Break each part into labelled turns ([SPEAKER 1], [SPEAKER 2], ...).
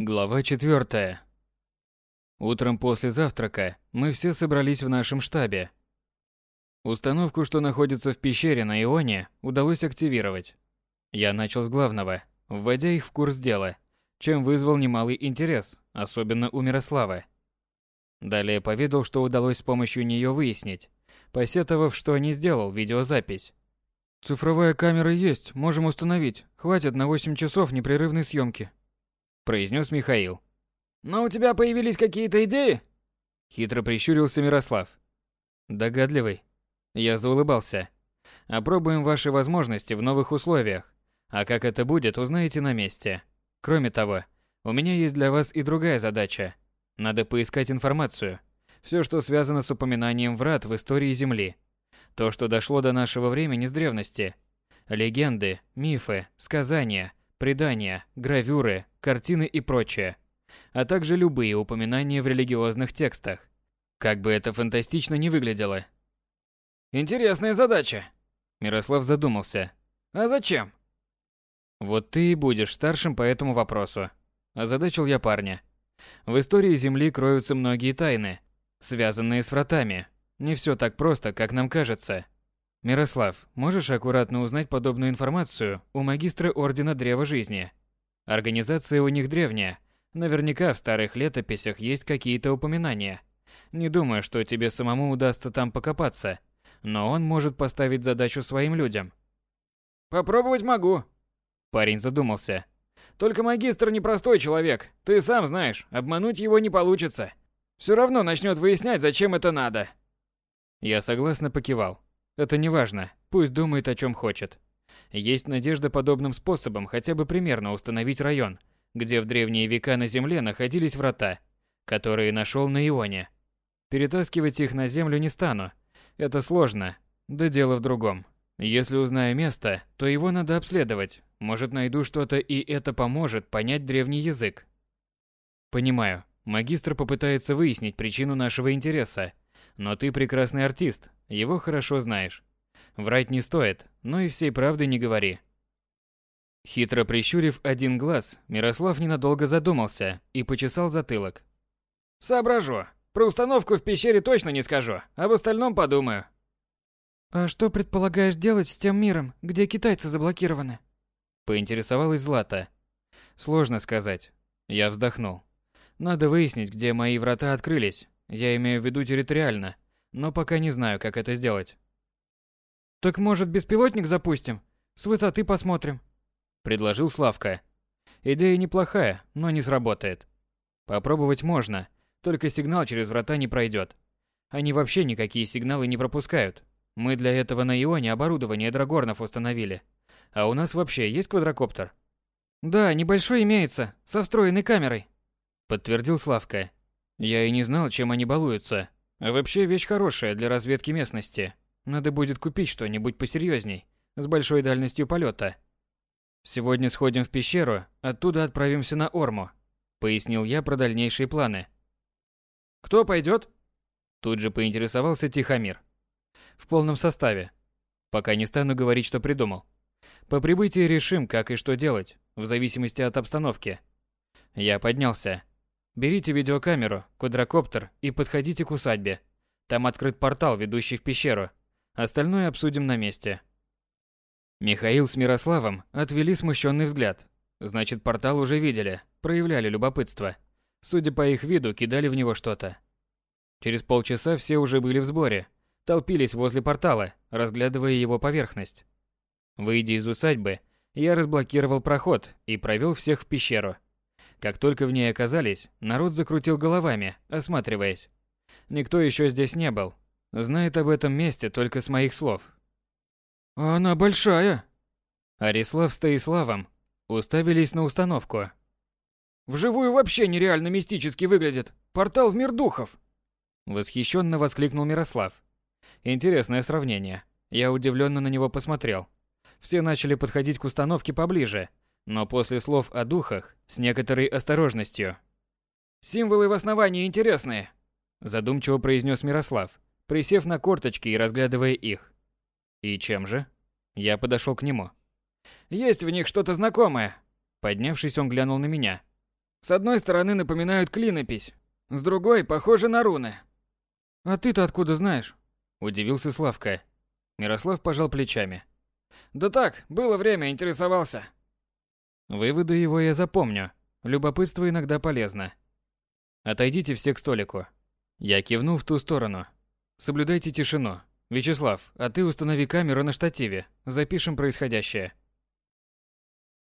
[SPEAKER 1] Глава 4. Утром после завтрака мы все собрались в нашем штабе. Установку, что находится в пещере на Ионе, удалось активировать. Я начал с главного, вводя их в курс дела, чем вызвал немалый интерес, особенно у Мирославы. Далее поведал, что удалось с помощью нее выяснить, посетовав, что не сделал видеозапись. «Цифровая камера есть, можем установить. Хватит на 8 часов непрерывной съемки», – произнес Михаил.
[SPEAKER 2] «Но у тебя появились какие-то идеи?»
[SPEAKER 1] Хитро прищурился Мирослав. Догадливый. Я заулыбался. Опробуем ваши возможности в новых условиях. А как это будет, узнаете на месте. Кроме того, у меня есть для вас и другая задача. Надо поискать информацию. Все, что связано с упоминанием врат в истории Земли. То, что дошло до нашего времени с древности. Легенды, мифы, сказания, предания, гравюры, картины и прочее. А также любые упоминания в религиозных текстах. Как бы это фантастично не выглядело.
[SPEAKER 2] Интересная задача.
[SPEAKER 1] Мирослав задумался.
[SPEAKER 2] А зачем?
[SPEAKER 1] Вот ты и будешь старшим по этому вопросу. Озадачил я парня. В истории Земли кроются многие тайны, связанные с вратами. Не все так просто, как нам кажется. Мирослав, можешь аккуратно узнать подобную информацию у магистра Ордена Древа Жизни? Организация у них древняя. Наверняка в старых летописях есть какие-то упоминания. Не думаю, что тебе самому удастся там покопаться, но он может поставить задачу своим людям.
[SPEAKER 2] Попробовать могу.
[SPEAKER 1] Парень задумался.
[SPEAKER 2] Только магистр непростой человек. Ты сам знаешь, обмануть его не получится. Все равно начнет выяснять, зачем это надо.
[SPEAKER 1] Я согласно покивал. Это не важно, пусть думает о чем хочет. Есть надежда подобным способом хотя бы примерно установить район, где в древние века на Земле находились врата, которые нашел на Ионе. Перетаскивать их на Землю не стану. Это сложно. Да дело в другом. Если узнаю место, то его надо обследовать. Может, найду что-то, и это поможет понять древний язык. Понимаю. Магистр попытается выяснить причину нашего интереса. Но ты прекрасный артист, его хорошо знаешь. Врать не стоит, но и всей правды не говори. Хитро прищурив один глаз, Мирослав ненадолго задумался и почесал затылок.
[SPEAKER 2] Соображу. Про установку в пещере точно не скажу, об остальном подумаю.
[SPEAKER 3] А что предполагаешь делать с тем миром, где китайцы заблокированы?
[SPEAKER 1] Поинтересовалась Злата. Сложно сказать. Я вздохнул. Надо выяснить, где мои врата открылись. Я имею в виду территориально, но пока не знаю, как это сделать.
[SPEAKER 3] Так может, беспилотник запустим? С высоты посмотрим.
[SPEAKER 1] Предложил Славка. Идея неплохая, но не сработает. Попробовать можно, только сигнал через врата не пройдет. Они вообще никакие сигналы не пропускают. Мы для этого на Ионе оборудование драгорнов установили. А у нас вообще есть квадрокоптер?
[SPEAKER 3] Да, небольшой имеется, со встроенной камерой.
[SPEAKER 1] Подтвердил Славка. Я и не знал, чем они балуются. А вообще вещь хорошая для разведки местности. Надо будет купить что-нибудь посерьезней, с большой дальностью полета. Сегодня сходим в пещеру, оттуда отправимся на Орму. Пояснил я про дальнейшие планы.
[SPEAKER 2] Кто пойдет?
[SPEAKER 1] Тут же поинтересовался Тихомир. В полном составе. Пока не стану говорить, что придумал. По прибытии решим, как и что делать, в зависимости от обстановки. Я поднялся. Берите видеокамеру, квадрокоптер и подходите к усадьбе. Там открыт портал, ведущий в пещеру. Остальное обсудим на месте. Михаил с Мирославом отвели смущенный взгляд. Значит, портал уже видели, проявляли любопытство. Судя по их виду, кидали в него что-то. Через полчаса все уже были в сборе, толпились возле портала, разглядывая его поверхность. Выйдя из усадьбы, я разблокировал проход и провел всех в пещеру. Как только в ней оказались, народ закрутил головами, осматриваясь. Никто еще здесь не был. Знает об этом месте только с моих слов.
[SPEAKER 3] «Она большая!»
[SPEAKER 1] Арислав с Таиславом уставились на установку.
[SPEAKER 2] «Вживую вообще нереально мистически выглядит! Портал в мир духов!»
[SPEAKER 1] Восхищенно воскликнул Мирослав. Интересное сравнение. Я удивленно на него посмотрел. Все начали подходить к установке поближе, но после слов о духах с некоторой осторожностью.
[SPEAKER 2] «Символы в основании интересные», –
[SPEAKER 1] задумчиво произнес Мирослав, присев на корточки и разглядывая их. «И чем же?» Я подошел к нему.
[SPEAKER 2] «Есть в них что-то знакомое».
[SPEAKER 1] Поднявшись, он глянул на меня.
[SPEAKER 2] С одной стороны напоминают клинопись, с другой похожи на руны.
[SPEAKER 3] А ты-то откуда знаешь?
[SPEAKER 1] Удивился Славка. Мирослав пожал плечами.
[SPEAKER 2] Да так, было время, интересовался.
[SPEAKER 1] Выводы его я запомню. Любопытство иногда полезно. Отойдите все к столику. Я кивнул в ту сторону. Соблюдайте тишину. Вячеслав, а ты установи камеру на штативе. Запишем происходящее.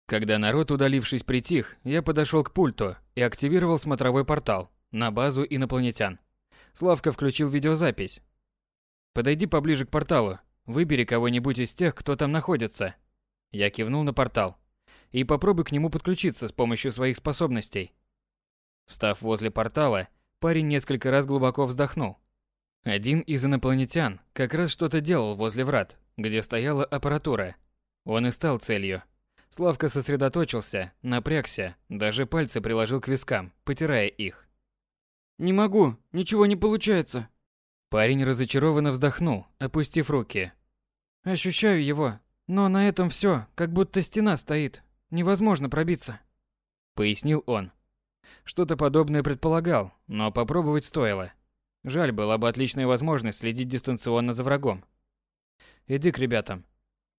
[SPEAKER 1] Когда народ, удалившись, притих, я подошел к пульту и активировал смотровой портал на базу инопланетян. Славка включил видеозапись. Подойди поближе к порталу. Выбери кого-нибудь из тех, кто там находится. Я кивнул на портал. И попробуй к нему подключиться с помощью своих способностей. Встав возле портала, парень несколько раз глубоко вздохнул. Один из инопланетян как раз что-то делал возле врат, где стояла аппаратура. Он и стал целью. Славка сосредоточился, напрягся, даже пальцы приложил к вискам, потирая их.
[SPEAKER 3] «Не могу, ничего не получается».
[SPEAKER 1] Парень разочарованно вздохнул, опустив руки.
[SPEAKER 3] «Ощущаю его, но на этом все, как будто стена стоит. Невозможно пробиться», —
[SPEAKER 1] пояснил он. Что-то подобное предполагал, но попробовать стоило. Жаль, была бы отличная возможность следить дистанционно за врагом. «Иди к ребятам».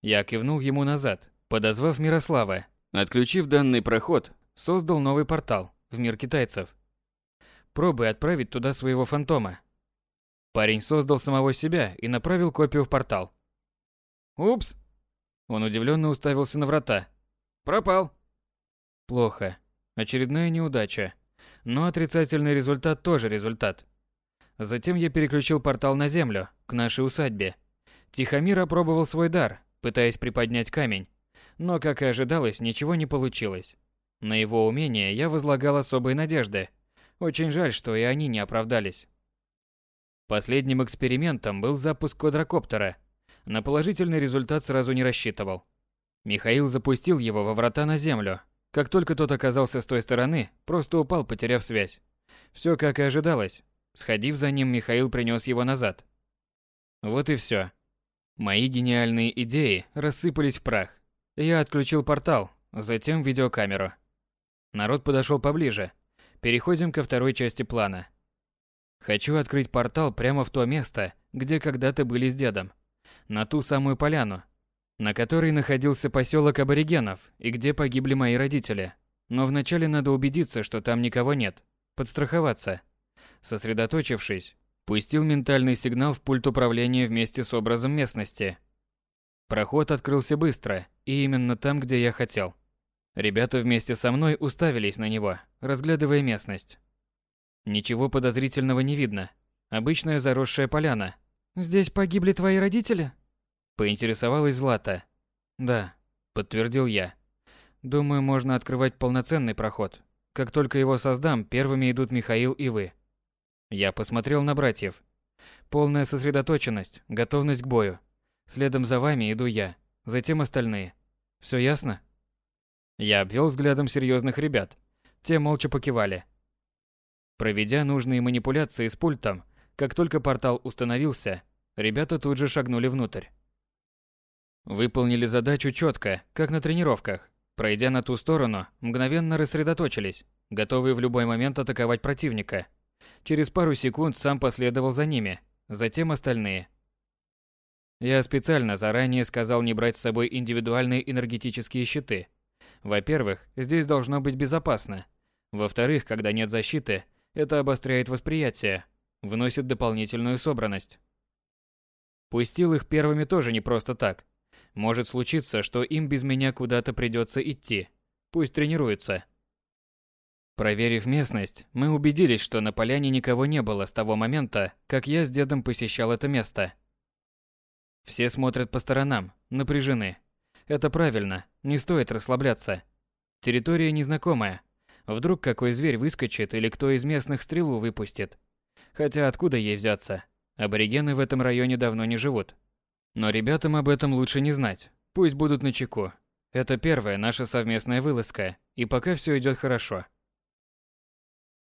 [SPEAKER 1] Я кивнул ему назад, подозвав Мирослава. Отключив данный проход, создал новый портал в мир китайцев. Пробуй отправить туда своего фантома. Парень создал самого себя и направил копию в портал.
[SPEAKER 2] Упс.
[SPEAKER 1] Он удивленно уставился на врата.
[SPEAKER 2] Пропал.
[SPEAKER 1] Плохо. Очередная неудача. Но отрицательный результат тоже результат. Затем я переключил портал на землю, к нашей усадьбе. Тихомир опробовал свой дар, пытаясь приподнять камень. Но, как и ожидалось, ничего не получилось. На его умение я возлагал особые надежды. Очень жаль, что и они не оправдались. Последним экспериментом был запуск квадрокоптера. На положительный результат сразу не рассчитывал. Михаил запустил его во врата на землю. Как только тот оказался с той стороны, просто упал, потеряв связь. Все как и ожидалось. Сходив за ним, Михаил принес его назад. Вот и все. Мои гениальные идеи рассыпались в прах. Я отключил портал, затем видеокамеру. Народ подошел поближе. Переходим ко второй части плана. Хочу открыть портал прямо в то место, где когда-то были с дедом. На ту самую поляну, на которой находился поселок аборигенов и где погибли мои родители. Но вначале надо убедиться, что там никого нет. Подстраховаться. Сосредоточившись, пустил ментальный сигнал в пульт управления вместе с образом местности. Проход открылся быстро, и именно там, где я хотел. Ребята вместе со мной уставились на него, разглядывая местность. Ничего подозрительного не видно. Обычная заросшая поляна.
[SPEAKER 3] «Здесь погибли твои родители?»
[SPEAKER 1] Поинтересовалась Злата. «Да», — подтвердил я. «Думаю, можно открывать полноценный проход. Как только его создам, первыми идут Михаил и вы». Я посмотрел на братьев. Полная сосредоточенность, готовность к бою. Следом за вами иду я, затем остальные. Все ясно? Я обвел взглядом серьезных ребят. Те молча покивали. Проведя нужные манипуляции с пультом, как только портал установился, ребята тут же шагнули внутрь. Выполнили задачу четко, как на тренировках. Пройдя на ту сторону, мгновенно рассредоточились, готовые в любой момент атаковать противника. Через пару секунд сам последовал за ними, затем остальные. Я специально заранее сказал не брать с собой индивидуальные энергетические щиты. Во-первых, здесь должно быть безопасно. Во-вторых, когда нет защиты, это обостряет восприятие, вносит дополнительную собранность. Пустил их первыми тоже не просто так. Может случиться, что им без меня куда-то придется идти. Пусть тренируются. Проверив местность, мы убедились, что на поляне никого не было с того момента, как я с дедом посещал это место. Все смотрят по сторонам, напряжены. Это правильно, не стоит расслабляться. Территория незнакомая. Вдруг какой зверь выскочит или кто из местных стрелу выпустит. Хотя откуда ей взяться? Аборигены в этом районе давно не живут. Но ребятам об этом лучше не знать. Пусть будут начеку. Это первая наша совместная вылазка, и пока все идет хорошо.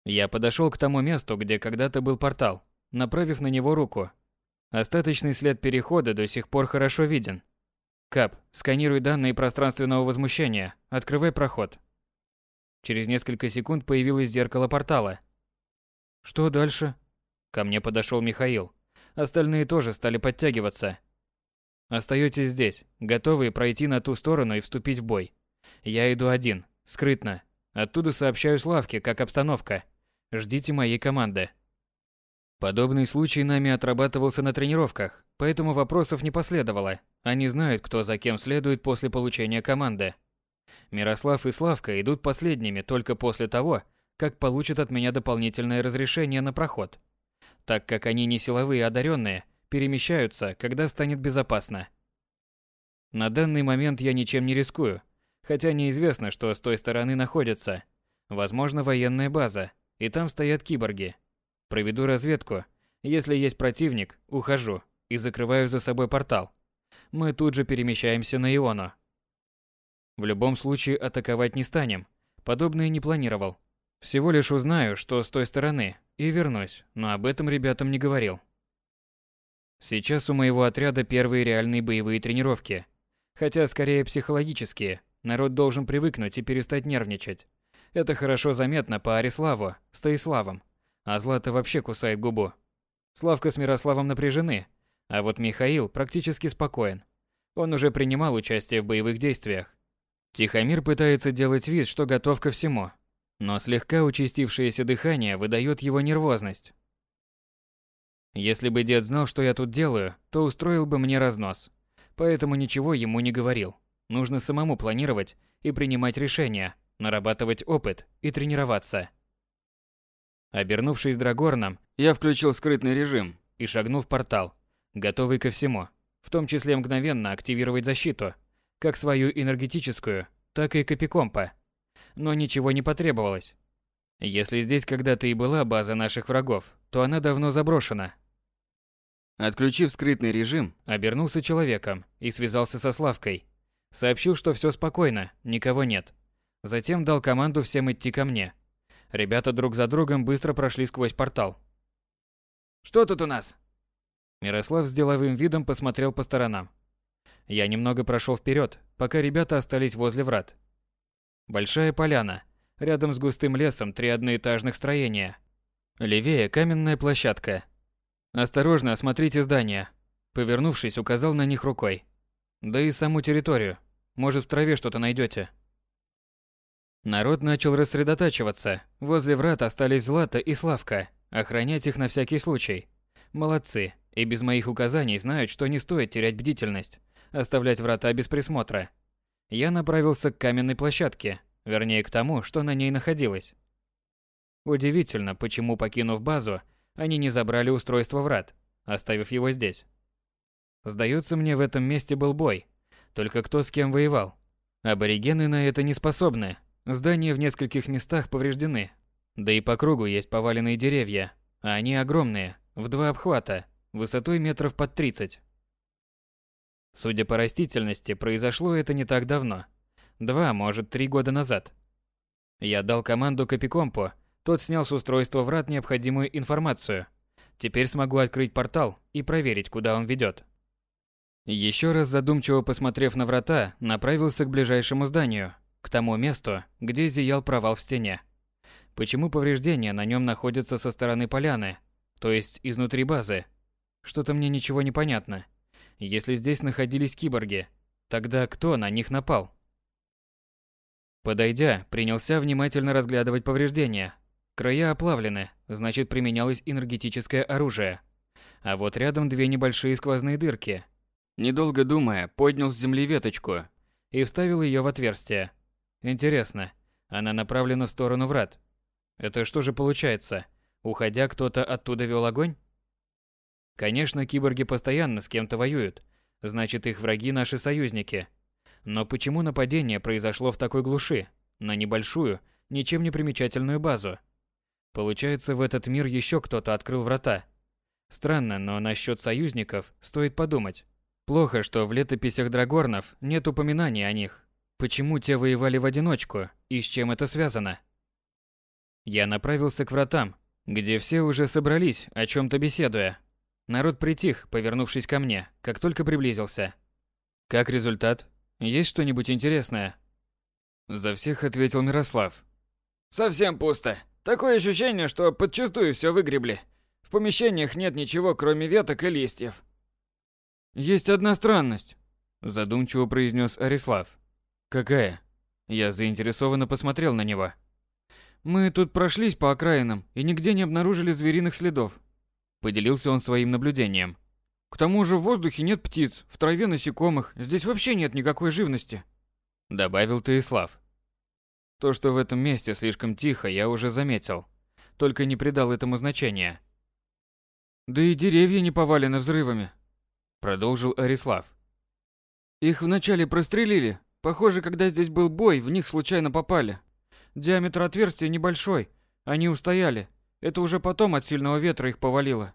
[SPEAKER 1] Я подошел к тому месту, где когда-то был портал, направив на него руку. Остаточный след перехода до сих пор хорошо виден. Кап, сканируй данные пространственного возмущения, открывай проход. Через несколько секунд появилось зеркало портала.
[SPEAKER 3] Что дальше?
[SPEAKER 1] Ко мне подошел Михаил. Остальные тоже стали подтягиваться. Остаетесь здесь, готовые пройти на ту сторону и вступить в бой. Я иду один, скрытно. Оттуда сообщаю Славке, как обстановка. Ждите моей команды. Подобный случай нами отрабатывался на тренировках, поэтому вопросов не последовало. Они знают, кто за кем следует после получения команды. Мирослав и Славка идут последними только после того, как получат от меня дополнительное разрешение на проход. Так как они не силовые одаренные, перемещаются, когда станет безопасно. На данный момент я ничем не рискую, хотя неизвестно, что с той стороны находится. Возможно, военная база, и там стоят киборги. Проведу разведку. Если есть противник, ухожу и закрываю за собой портал. Мы тут же перемещаемся на Иону. В любом случае атаковать не станем. Подобное не планировал. Всего лишь узнаю, что с той стороны, и вернусь, но об этом ребятам не говорил. Сейчас у моего отряда первые реальные боевые тренировки. Хотя скорее психологические. Народ должен привыкнуть и перестать нервничать. Это хорошо заметно по Ариславу, Стоиславом. А Злата вообще кусает губу. Славка с Мирославом напряжены, а вот Михаил практически спокоен. Он уже принимал участие в боевых действиях. Тихомир пытается делать вид, что готов ко всему, но слегка участившееся дыхание выдает его нервозность. Если бы дед знал, что я тут делаю, то устроил бы мне разнос. Поэтому ничего ему не говорил. Нужно самому планировать и принимать решения, нарабатывать опыт и тренироваться. Обернувшись драгорном, я включил скрытный режим и шагнул в портал, готовый ко всему, в том числе мгновенно активировать защиту, как свою энергетическую, так и копикомпа. Но ничего не потребовалось. Если здесь когда-то и была база наших врагов, то она давно заброшена, Отключив скрытный режим, обернулся человеком и связался со Славкой. Сообщил, что все спокойно, никого нет. Затем дал команду всем идти ко мне. Ребята друг за другом быстро прошли сквозь портал.
[SPEAKER 2] «Что тут у нас?»
[SPEAKER 1] Мирослав с деловым видом посмотрел по сторонам. Я немного прошел вперед, пока ребята остались возле врат. Большая поляна. Рядом с густым лесом три одноэтажных строения. Левее каменная площадка, Осторожно осмотрите здания. Повернувшись, указал на них рукой. Да и саму территорию. Может, в траве что-то найдете. Народ начал рассредотачиваться. Возле врат остались Злата и Славка. Охранять их на всякий случай. Молодцы. И без моих указаний знают, что не стоит терять бдительность. Оставлять врата без присмотра. Я направился к каменной площадке. Вернее, к тому, что на ней находилось. Удивительно, почему, покинув базу, они не забрали устройство врат, оставив его здесь. Сдается мне, в этом месте был бой. Только кто с кем воевал. Аборигены на это не способны. Здания в нескольких местах повреждены. Да и по кругу есть поваленные деревья. А они огромные, в два обхвата, высотой метров под 30. Судя по растительности, произошло это не так давно. Два, может, три года назад. Я дал команду Капикомпу тот снял с устройства врат необходимую информацию. Теперь смогу открыть портал и проверить, куда он ведет. Еще раз задумчиво посмотрев на врата, направился к ближайшему зданию, к тому месту, где зиял провал в стене. Почему повреждения на нем находятся со стороны поляны, то есть изнутри базы? Что-то мне ничего не понятно. Если здесь находились киборги, тогда кто на них напал? Подойдя, принялся внимательно разглядывать повреждения, Края оплавлены, значит применялось энергетическое оружие. А вот рядом две небольшие сквозные дырки. Недолго думая, поднял с земли веточку и вставил ее в отверстие. Интересно, она направлена в сторону врат. Это что же получается? Уходя, кто-то оттуда вел огонь? Конечно, киборги постоянно с кем-то воюют. Значит, их враги наши союзники. Но почему нападение произошло в такой глуши, на небольшую, ничем не примечательную базу? Получается, в этот мир еще кто-то открыл врата. Странно, но насчет союзников стоит подумать. Плохо, что в летописях Драгорнов нет упоминаний о них. Почему те воевали в одиночку и с чем это связано? Я направился к вратам, где все уже собрались, о чем-то беседуя. Народ притих, повернувшись ко мне, как только приблизился. Как результат? Есть что-нибудь интересное? За всех ответил Мирослав.
[SPEAKER 2] Совсем пусто. Такое ощущение, что подчистую все выгребли. В помещениях нет ничего, кроме веток и листьев.
[SPEAKER 3] Есть одна странность, задумчиво произнес Арислав.
[SPEAKER 1] Какая? Я заинтересованно посмотрел на него.
[SPEAKER 3] Мы тут прошлись по окраинам и нигде не обнаружили звериных следов.
[SPEAKER 1] Поделился он своим наблюдением.
[SPEAKER 3] К тому же в воздухе нет птиц, в траве насекомых, здесь вообще нет никакой живности.
[SPEAKER 1] Добавил Таислав. То, что в этом месте слишком тихо, я уже заметил. Только не придал этому значения.
[SPEAKER 3] Да и деревья не повалены взрывами.
[SPEAKER 1] Продолжил Арислав.
[SPEAKER 3] Их вначале прострелили. Похоже, когда здесь был бой, в них случайно попали. Диаметр отверстия небольшой. Они устояли. Это уже потом от сильного ветра их повалило.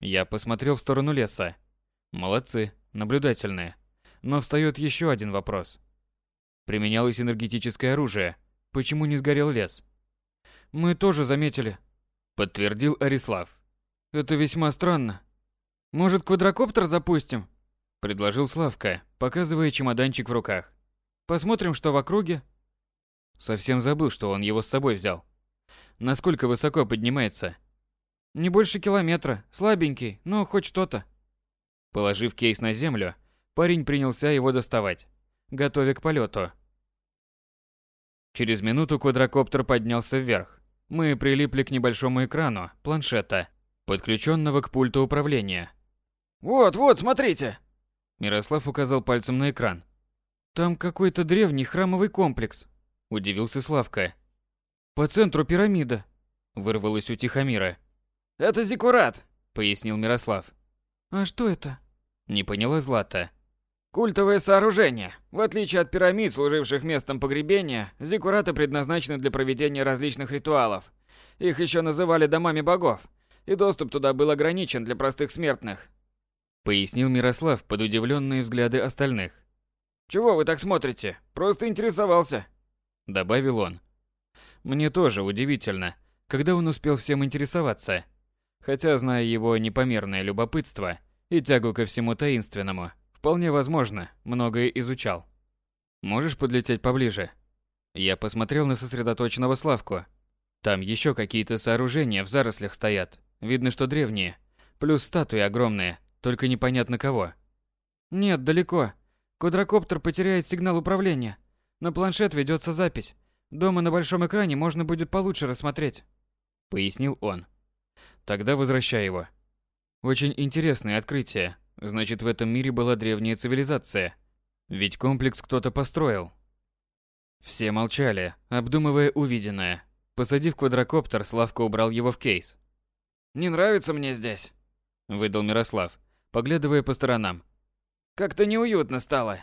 [SPEAKER 1] Я посмотрел в сторону леса. Молодцы, наблюдательные. Но встает еще один вопрос. Применялось энергетическое оружие. Почему не сгорел лес?
[SPEAKER 3] Мы тоже заметили.
[SPEAKER 1] Подтвердил Арислав.
[SPEAKER 3] Это весьма странно. Может, квадрокоптер запустим?
[SPEAKER 1] Предложил Славка, показывая чемоданчик в руках.
[SPEAKER 3] Посмотрим, что в округе.
[SPEAKER 1] Совсем забыл, что он его с собой взял. Насколько высоко поднимается?
[SPEAKER 3] Не больше километра, слабенький, но хоть что-то.
[SPEAKER 1] Положив кейс на землю, парень принялся его доставать, готовя к полету. Через минуту квадрокоптер поднялся вверх. Мы прилипли к небольшому экрану планшета, подключенного к пульту управления.
[SPEAKER 2] «Вот, вот, смотрите!»
[SPEAKER 1] Мирослав указал пальцем на экран.
[SPEAKER 3] «Там какой-то древний храмовый комплекс», –
[SPEAKER 1] удивился Славка.
[SPEAKER 3] «По центру пирамида», –
[SPEAKER 1] вырвалось у Тихомира.
[SPEAKER 2] Это зиккурат,
[SPEAKER 1] пояснил Мирослав.
[SPEAKER 3] А что это?
[SPEAKER 1] Не поняла Злата.
[SPEAKER 2] Культовое сооружение. В отличие от пирамид, служивших местом погребения, зиккураты предназначены для проведения различных ритуалов. Их еще называли домами богов, и доступ туда был ограничен для простых смертных.
[SPEAKER 1] Пояснил Мирослав под удивленные взгляды остальных.
[SPEAKER 2] «Чего вы так смотрите? Просто интересовался», —
[SPEAKER 1] добавил он. Мне тоже удивительно, когда он успел всем интересоваться. Хотя, зная его непомерное любопытство и тягу ко всему таинственному, вполне возможно, многое изучал. Можешь подлететь поближе? Я посмотрел на сосредоточенного Славку. Там еще какие-то сооружения в зарослях стоят. Видно, что древние. Плюс статуи огромные, только непонятно кого.
[SPEAKER 3] Нет, далеко. Квадрокоптер потеряет сигнал управления. На планшет ведется запись. Дома на большом экране можно будет получше рассмотреть.
[SPEAKER 1] Пояснил он. Тогда возвращай его. Очень интересное открытие. Значит, в этом мире была древняя цивилизация. Ведь комплекс кто-то построил. Все молчали, обдумывая увиденное. Посадив квадрокоптер, Славка убрал его в кейс.
[SPEAKER 2] «Не нравится мне здесь», —
[SPEAKER 1] выдал Мирослав, поглядывая по сторонам.
[SPEAKER 2] «Как-то неуютно стало».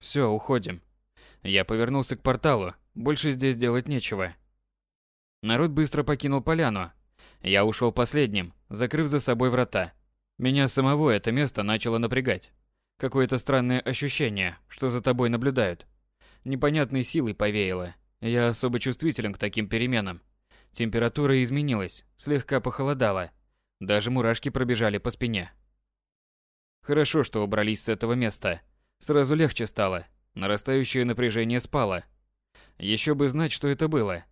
[SPEAKER 1] Все, уходим». Я повернулся к порталу, больше здесь делать нечего. Народ быстро покинул поляну, я ушел последним, закрыв за собой врата. Меня самого это место начало напрягать. Какое-то странное ощущение, что за тобой наблюдают. Непонятной силой повеяло. Я особо чувствителен к таким переменам. Температура изменилась, слегка похолодала. Даже мурашки пробежали по спине. Хорошо, что убрались с этого места. Сразу легче стало. Нарастающее напряжение спало. Еще бы знать, что это было.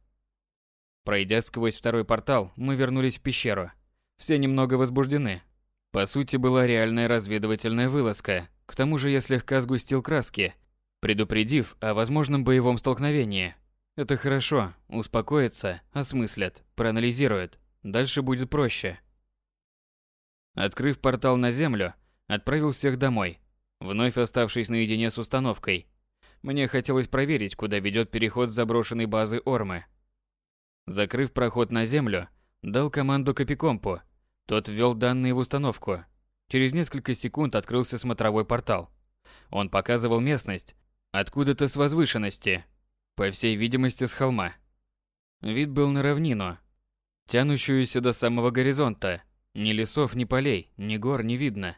[SPEAKER 1] Пройдя сквозь второй портал, мы вернулись в пещеру. Все немного возбуждены. По сути, была реальная разведывательная вылазка. К тому же я слегка сгустил краски, предупредив о возможном боевом столкновении. Это хорошо, успокоятся, осмыслят, проанализируют. Дальше будет проще. Открыв портал на землю, отправил всех домой, вновь оставшись наедине с установкой. Мне хотелось проверить, куда ведет переход с заброшенной базы Ормы. Закрыв проход на землю, дал команду Копикомпу. Тот ввел данные в установку. Через несколько секунд открылся смотровой портал. Он показывал местность откуда-то с возвышенности, по всей видимости с холма. Вид был на равнину, тянущуюся до самого горизонта. Ни лесов, ни полей, ни гор не видно.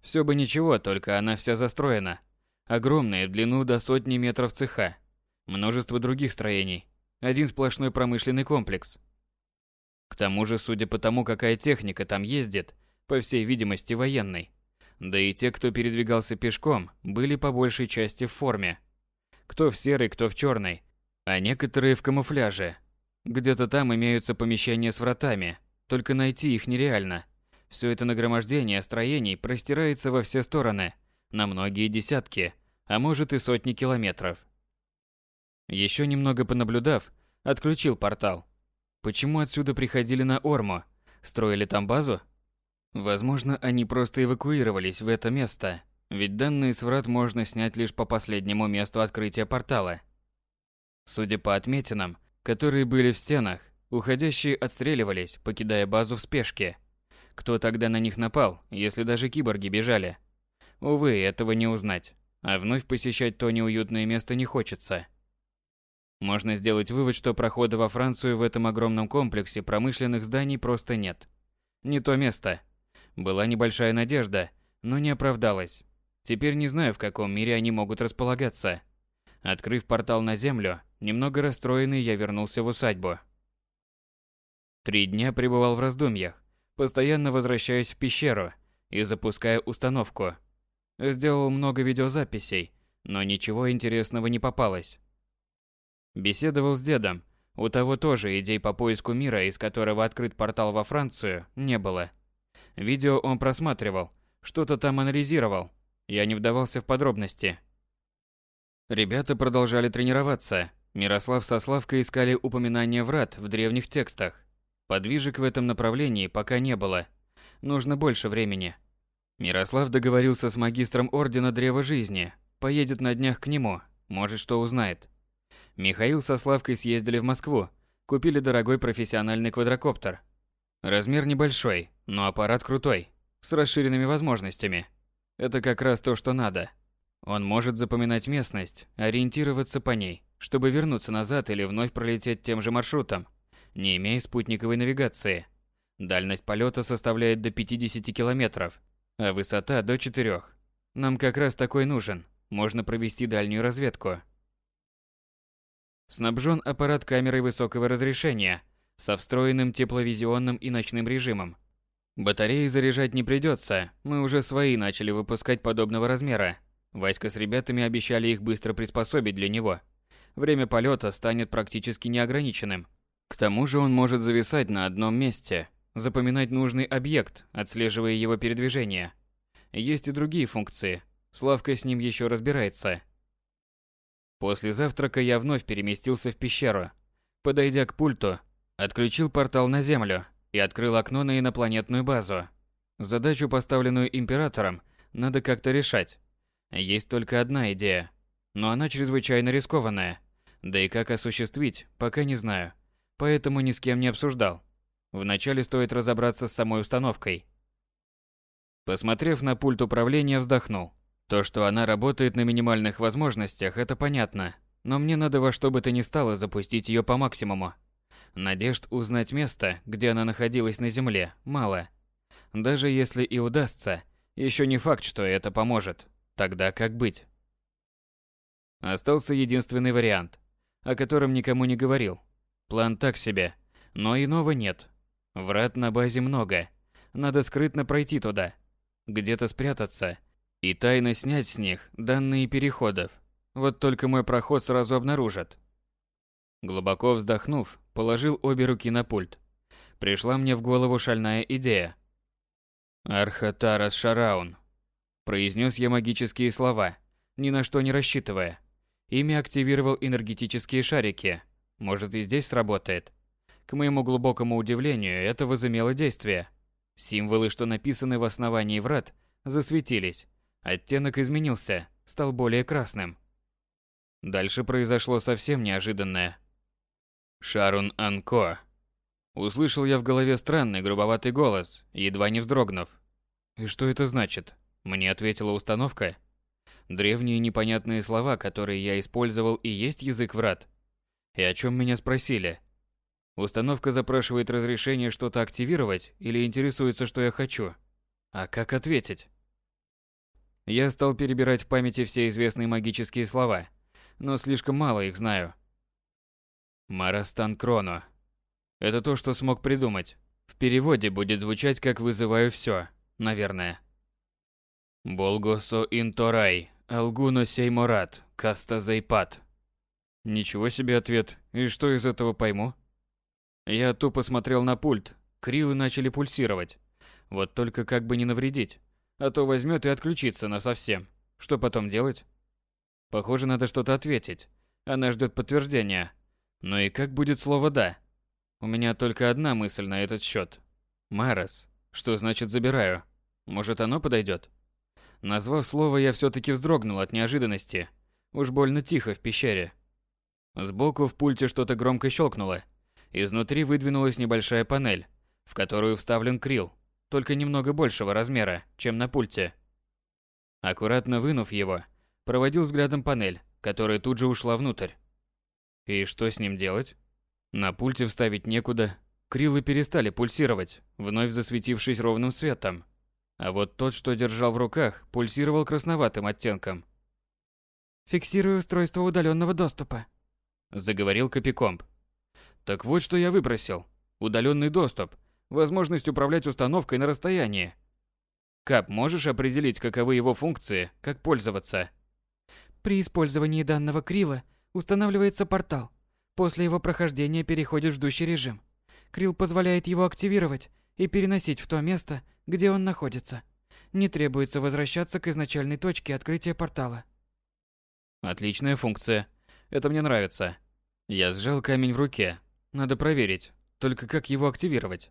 [SPEAKER 1] Все бы ничего, только она вся застроена. Огромная в длину до сотни метров цеха. Множество других строений. Один сплошной промышленный комплекс. К тому же, судя по тому, какая техника там ездит, по всей видимости, военной. Да и те, кто передвигался пешком, были по большей части в форме. Кто в серой, кто в черной. а некоторые в камуфляже. Где-то там имеются помещения с вратами, только найти их нереально. Все это нагромождение строений простирается во все стороны, на многие десятки, а может и сотни километров. Еще немного понаблюдав, отключил портал. Почему отсюда приходили на Орму? Строили там базу? Возможно, они просто эвакуировались в это место, ведь данные с врат можно снять лишь по последнему месту открытия портала. Судя по отметинам, которые были в стенах, уходящие отстреливались, покидая базу в спешке. Кто тогда на них напал, если даже киборги бежали? Увы, этого не узнать, а вновь посещать то неуютное место не хочется. Можно сделать вывод, что прохода во Францию в этом огромном комплексе промышленных зданий просто нет. Не то место. Была небольшая надежда, но не оправдалась. Теперь не знаю, в каком мире они могут располагаться. Открыв портал на землю, немного расстроенный, я вернулся в усадьбу. Три дня пребывал в раздумьях, постоянно возвращаясь в пещеру и запуская установку. Сделал много видеозаписей, но ничего интересного не попалось. Беседовал с дедом. У того тоже идей по поиску мира, из которого открыт портал во Францию, не было. Видео он просматривал, что-то там анализировал. Я не вдавался в подробности. Ребята продолжали тренироваться. Мирослав со Славкой искали упоминания врат в древних текстах. Подвижек в этом направлении пока не было. Нужно больше времени. Мирослав договорился с магистром Ордена Древа Жизни. Поедет на днях к нему, может что узнает. Михаил со Славкой съездили в Москву. Купили дорогой профессиональный квадрокоптер. Размер небольшой, но аппарат крутой, с расширенными возможностями. Это как раз то, что надо. Он может запоминать местность, ориентироваться по ней, чтобы вернуться назад или вновь пролететь тем же маршрутом, не имея спутниковой навигации. Дальность полета составляет до 50 километров, а высота до 4. Нам как раз такой нужен. Можно провести дальнюю разведку. Снабжен аппарат камерой высокого разрешения – со встроенным тепловизионным и ночным режимом. Батареи заряжать не придется, мы уже свои начали выпускать подобного размера. Васька с ребятами обещали их быстро приспособить для него. Время полета станет практически неограниченным. К тому же он может зависать на одном месте, запоминать нужный объект, отслеживая его передвижение. Есть и другие функции. Славка с ним еще разбирается. После завтрака я вновь переместился в пещеру. Подойдя к пульту, Отключил портал на Землю и открыл окно на инопланетную базу. Задачу, поставленную Императором, надо как-то решать. Есть только одна идея, но она чрезвычайно рискованная. Да и как осуществить, пока не знаю. Поэтому ни с кем не обсуждал. Вначале стоит разобраться с самой установкой. Посмотрев на пульт управления, вздохнул. То, что она работает на минимальных возможностях, это понятно. Но мне надо во что бы то ни стало запустить ее по максимуму. Надежд узнать место, где она находилась на земле, мало. Даже если и удастся, еще не факт, что это поможет. Тогда как быть? Остался единственный вариант, о котором никому не говорил. План так себе, но иного нет. Врат на базе много. Надо скрытно пройти туда, где-то спрятаться и тайно снять с них данные переходов. Вот только мой проход сразу обнаружат. Глубоко вздохнув, положил обе руки на пульт. Пришла мне в голову шальная идея. «Архатарас Шараун», – произнес я магические слова, ни на что не рассчитывая. Ими активировал энергетические шарики. Может и здесь сработает. К моему глубокому удивлению, это возымело действие. Символы, что написаны в основании врат, засветились. Оттенок изменился, стал более красным. Дальше произошло совсем неожиданное. Шарун Анко. Услышал я в голове странный грубоватый голос, едва не вздрогнув. И что это значит? Мне ответила установка. Древние непонятные слова, которые я использовал, и есть язык врат. И о чем меня спросили? Установка запрашивает разрешение что-то активировать или интересуется, что я хочу. А как ответить? Я стал перебирать в памяти все известные магические слова, но слишком мало их знаю. Марастан Кроно. Это то, что смог придумать. В переводе будет звучать как «вызываю все», наверное. Болгосо инторай, алгуно сейморат, каста зайпат. Ничего себе ответ. И что из этого пойму? Я тупо смотрел на пульт. Крилы начали пульсировать. Вот только как бы не навредить. А то возьмет и отключится на совсем. Что потом делать? Похоже, надо что-то ответить. Она ждет подтверждения. Но и как будет слово «да»? У меня только одна мысль на этот счет. Марас. Что значит «забираю»? Может, оно подойдет? Назвав слово, я все-таки вздрогнул от неожиданности. Уж больно тихо в пещере. Сбоку в пульте что-то громко щелкнуло. Изнутри выдвинулась небольшая панель, в которую вставлен крил, только немного большего размера, чем на пульте. Аккуратно вынув его, проводил взглядом панель, которая тут же ушла внутрь. И что с ним делать? На пульте вставить некуда. Крилы перестали пульсировать, вновь засветившись ровным светом. А вот тот, что держал в руках, пульсировал красноватым оттенком.
[SPEAKER 3] «Фиксирую устройство удаленного доступа», —
[SPEAKER 1] заговорил Копикомп. «Так вот, что я выпросил. Удаленный доступ. Возможность управлять установкой на расстоянии. Кап, можешь определить, каковы его функции, как пользоваться?»
[SPEAKER 3] При использовании данного крила устанавливается портал. После его прохождения переходит в ждущий режим. Крил позволяет его активировать и переносить в то место, где он находится. Не требуется возвращаться к изначальной точке открытия портала.
[SPEAKER 1] Отличная функция. Это мне нравится. Я сжал камень в руке. Надо проверить. Только как его активировать?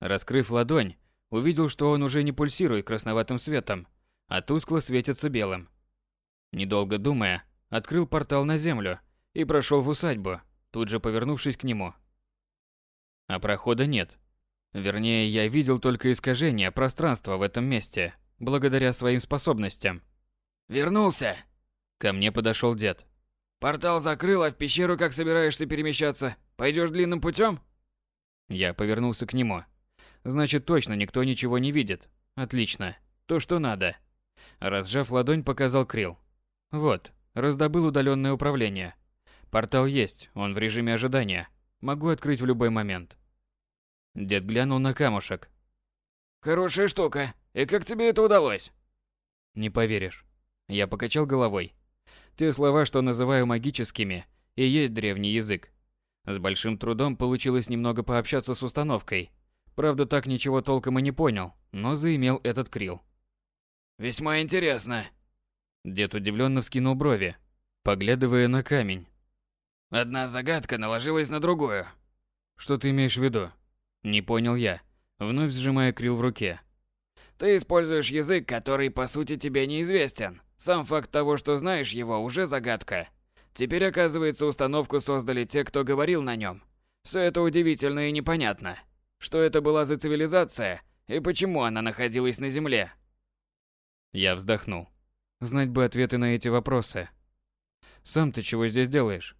[SPEAKER 1] Раскрыв ладонь, увидел, что он уже не пульсирует красноватым светом, а тускло светится белым. Недолго думая, открыл портал на землю и прошел в усадьбу, тут же повернувшись к нему. А прохода нет. Вернее, я видел только искажение пространства в этом месте, благодаря своим способностям.
[SPEAKER 2] «Вернулся!»
[SPEAKER 1] Ко мне подошел дед.
[SPEAKER 2] «Портал закрыл, а в пещеру как собираешься перемещаться? Пойдешь длинным путем?»
[SPEAKER 1] Я повернулся к нему. Значит, точно никто ничего не видит. Отлично. То, что надо. Разжав ладонь, показал Крил. Вот, раздобыл удаленное управление. Портал есть, он в режиме ожидания. Могу открыть в любой момент. Дед глянул на камушек.
[SPEAKER 2] Хорошая штука. И как тебе это удалось?
[SPEAKER 1] Не поверишь. Я покачал головой. Те слова, что называю магическими, и есть древний язык. С большим трудом получилось немного пообщаться с установкой. Правда, так ничего толком и не понял, но заимел этот крил.
[SPEAKER 2] Весьма интересно.
[SPEAKER 1] Дед удивленно вскинул брови, поглядывая на камень.
[SPEAKER 2] Одна загадка наложилась на другую.
[SPEAKER 1] Что ты имеешь в виду? Не понял я, вновь сжимая крил в руке.
[SPEAKER 2] Ты используешь язык, который по сути тебе неизвестен. Сам факт того, что знаешь его, уже загадка. Теперь, оказывается, установку создали те, кто говорил на нем. Все это удивительно и непонятно. Что это была за цивилизация и почему она находилась на Земле?
[SPEAKER 1] Я вздохнул. Знать бы ответы на эти вопросы. Сам ты чего здесь делаешь?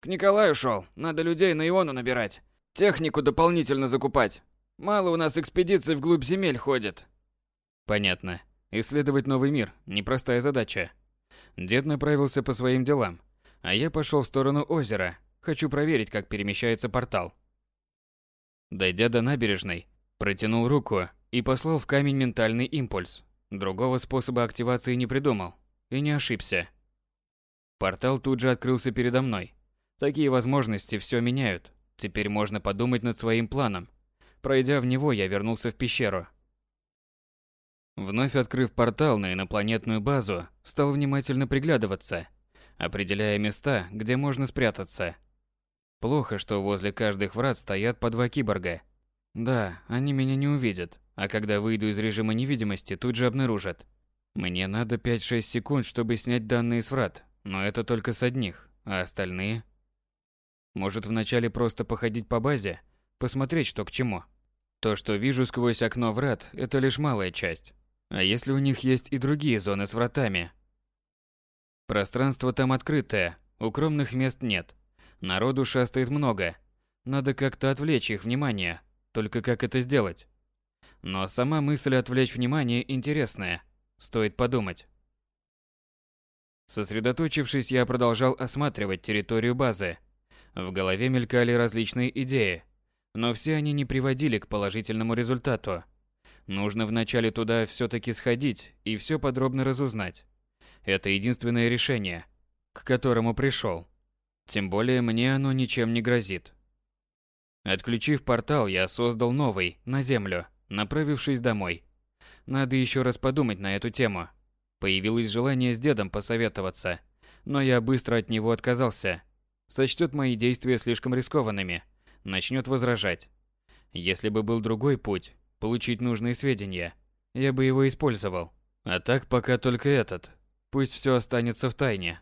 [SPEAKER 2] К Николаю шел. Надо людей на Иону набирать. Технику дополнительно закупать. Мало у нас экспедиций вглубь земель ходит.
[SPEAKER 1] Понятно. Исследовать новый мир – непростая задача. Дед направился по своим делам, а я пошел в сторону озера. Хочу проверить, как перемещается портал. Дойдя до набережной, протянул руку и послал в камень ментальный импульс. Другого способа активации не придумал. И не ошибся. Портал тут же открылся передо мной. Такие возможности все меняют. Теперь можно подумать над своим планом. Пройдя в него, я вернулся в пещеру. Вновь открыв портал на инопланетную базу, стал внимательно приглядываться, определяя места, где можно спрятаться. Плохо, что возле каждых врат стоят по два киборга. Да, они меня не увидят, а когда выйду из режима невидимости, тут же обнаружат. Мне надо 5-6 секунд, чтобы снять данные с врат, но это только с одних, а остальные... Может вначале просто походить по базе, посмотреть, что к чему. То, что вижу сквозь окно врат, это лишь малая часть. А если у них есть и другие зоны с вратами? Пространство там открытое, укромных мест нет. Народу шастает много. Надо как-то отвлечь их внимание. Только как это сделать? Но сама мысль отвлечь внимание интересная. Стоит подумать. Сосредоточившись, я продолжал осматривать территорию базы. В голове мелькали различные идеи, но все они не приводили к положительному результату. Нужно вначале туда все-таки сходить и все подробно разузнать. Это единственное решение, к которому пришел. Тем более мне оно ничем не грозит. Отключив портал, я создал новый, на Землю, направившись домой. Надо еще раз подумать на эту тему. Появилось желание с дедом посоветоваться, но я быстро от него отказался. Сочтет мои действия слишком рискованными, начнет возражать. Если бы был другой путь, получить нужные сведения, я бы его использовал. А так пока только этот. Пусть все останется в тайне.